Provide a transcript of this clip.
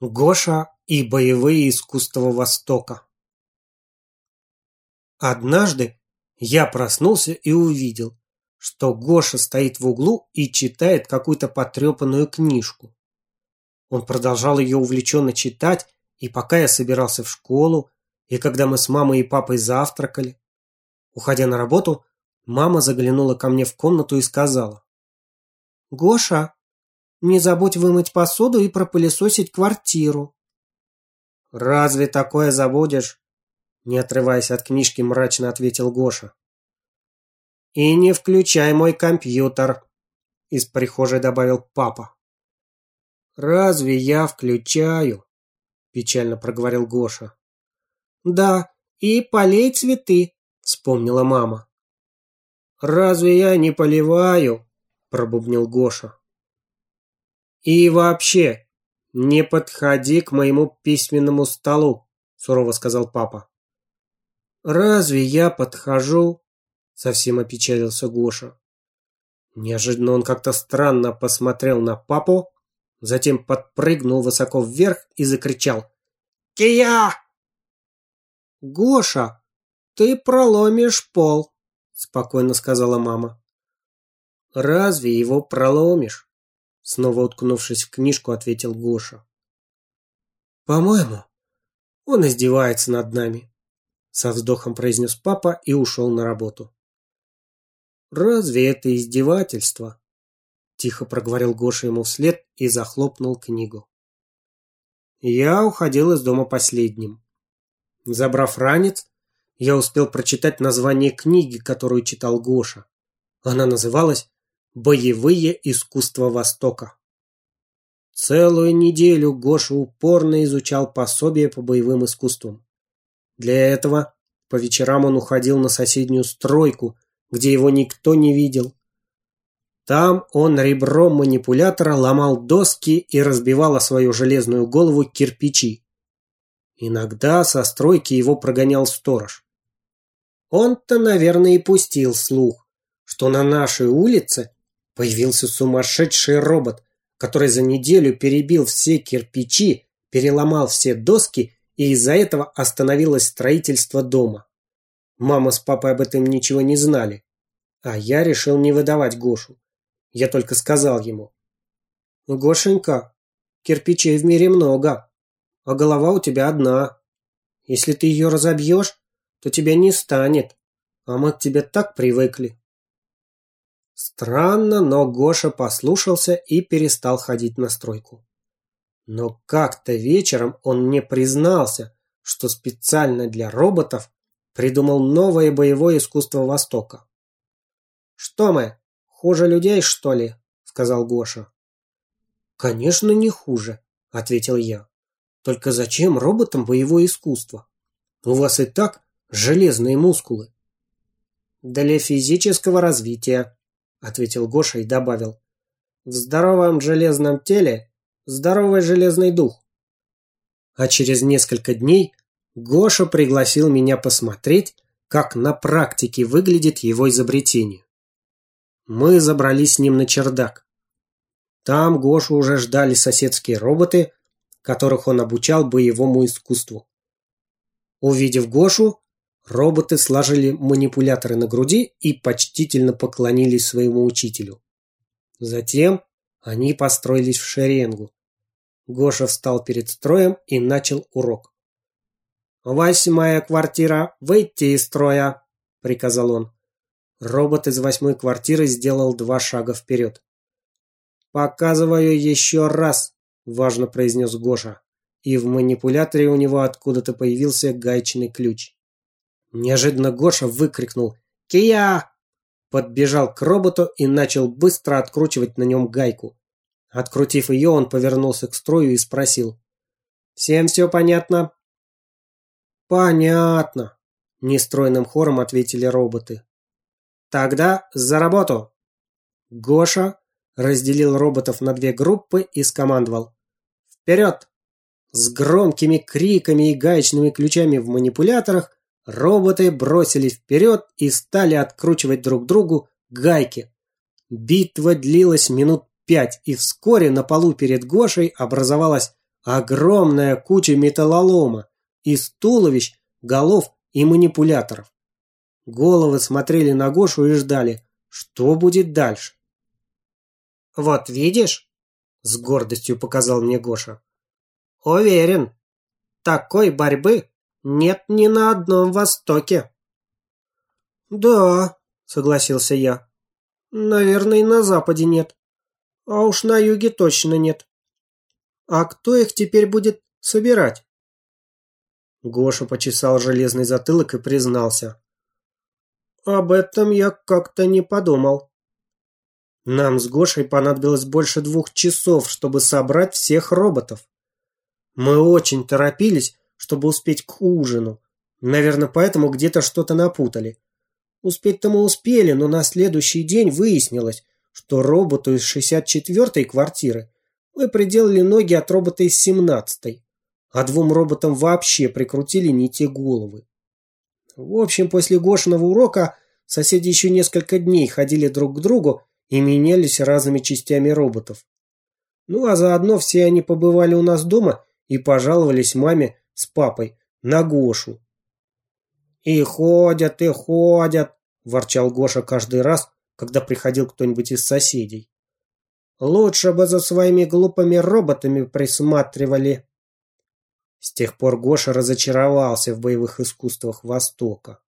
Гоша и боевые искусства Востока. Однажды я проснулся и увидел, что Гоша стоит в углу и читает какую-то потрепанную книжку. Он продолжал ее увлеченно читать, и пока я собирался в школу, и когда мы с мамой и папой завтракали. Уходя на работу, мама заглянула ко мне в комнату и сказала. «Гоша, не забудь вымыть посуду и пропылесосить квартиру. Разве такое забудешь? Не отрываясь от книжки, мрачно ответил Гоша. И не включай мой компьютер, из прихожей добавил папа. Разве я включаю? Печально проговорил Гоша. Да, и полей цветы, вспомнила мама. Разве я не поливаю? Пробубнил Гоша. «И вообще, не подходи к моему письменному столу», – сурово сказал папа. «Разве я подхожу?» – совсем опечалился Гоша. Неожиданно он как-то странно посмотрел на папу, затем подпрыгнул высоко вверх и закричал «Кия!» «Гоша, ты проломишь пол», – спокойно сказала мама. «Разве его проломишь?» Снова уткнувшись в книжку, ответил Гоша. «По-моему, он издевается над нами», со вздохом произнес папа и ушел на работу. «Разве это издевательство?» Тихо проговорил Гоша ему вслед и захлопнул книгу. Я уходил из дома последним. Забрав ранец, я успел прочитать название книги, которую читал Гоша. Она называлась Боевые искусства Востока. Целую неделю Гоша упорно изучал пособие по боевым искусствам. Для этого по вечерам он уходил на соседнюю стройку, где его никто не видел. Там он ребром манипулятора ломал доски и разбивал о свою железную голову кирпичи. Иногда со стройки его прогонял сторож. Он-то, наверное, и пустил слух, что на нашей улице Появился сумасшедший робот, который за неделю перебил все кирпичи, переломал все доски, и из-за этого остановилось строительство дома. Мама с папой об этом ничего не знали. А я решил не выдавать Гошу. Я только сказал ему. «Гошенька, кирпичей в мире много, а голова у тебя одна. Если ты ее разобьешь, то тебя не станет, а мы к тебе так привыкли». Странно, но Гоша послушался и перестал ходить на стройку. Но как-то вечером он мне признался, что специально для роботов придумал новое боевое искусство Востока. «Что мы, хуже людей, что ли?» – сказал Гоша. «Конечно, не хуже», – ответил я. «Только зачем роботам боевое искусство? У вас и так железные мускулы». «Для физического развития», – ответил Гоша и добавил. «В здоровом железном теле здоровый железный дух». А через несколько дней Гоша пригласил меня посмотреть, как на практике выглядит его изобретение. Мы забрались с ним на чердак. Там Гошу уже ждали соседские роботы, которых он обучал боевому искусству. Увидев Гошу, Роботы сложили манипуляторы на груди и почтительно поклонились своему учителю. Затем они построились в шеренгу. Гоша встал перед строем и начал урок. «Восьмая квартира, выйти из строя!» – приказал он. Робот из восьмой квартиры сделал два шага вперед. «Показываю еще раз!» – важно произнес Гоша. И в манипуляторе у него откуда-то появился гаечный ключ. Неожиданно Гоша выкрикнул «Кия!» Подбежал к роботу и начал быстро откручивать на нем гайку. Открутив ее, он повернулся к строю и спросил. «Всем все понятно?» «Понятно», – нестройным хором ответили роботы. «Тогда за работу!» Гоша разделил роботов на две группы и скомандовал. «Вперед!» С громкими криками и гаечными ключами в манипуляторах Роботы бросились вперед и стали откручивать друг другу гайки. Битва длилась минут пять, и вскоре на полу перед Гошей образовалась огромная куча металлолома из туловищ, голов и манипуляторов. Головы смотрели на Гошу и ждали, что будет дальше. «Вот видишь?» – с гордостью показал мне Гоша. «Уверен, такой борьбы нет ни на одном Востоке». «Да», – согласился я. «Наверное, и на Западе нет. А уж на юге точно нет. А кто их теперь будет собирать?» Гоша почесал железный затылок и признался. «Об этом я как-то не подумал». Нам с Гошей понадобилось больше двух часов, чтобы собрать всех роботов. Мы очень торопились, чтобы успеть к ужину. Наверное, поэтому где-то что-то напутали. Успеть-то мы успели, но на следующий день выяснилось, что роботу из 64-й квартиры мы приделали ноги от робота из 17-й, а двум роботам вообще прикрутили не те головы. В общем, после Гошиного урока соседи еще несколько дней ходили друг к другу и менялись разными частями роботов. Ну а заодно все они побывали у нас дома и пожаловались маме с папой на Гошу. «И ходят, и ходят», – ворчал Гоша каждый раз, когда приходил кто-нибудь из соседей. «Лучше бы за своими глупыми роботами присматривали». С тех пор Гоша разочаровался в боевых искусствах Востока.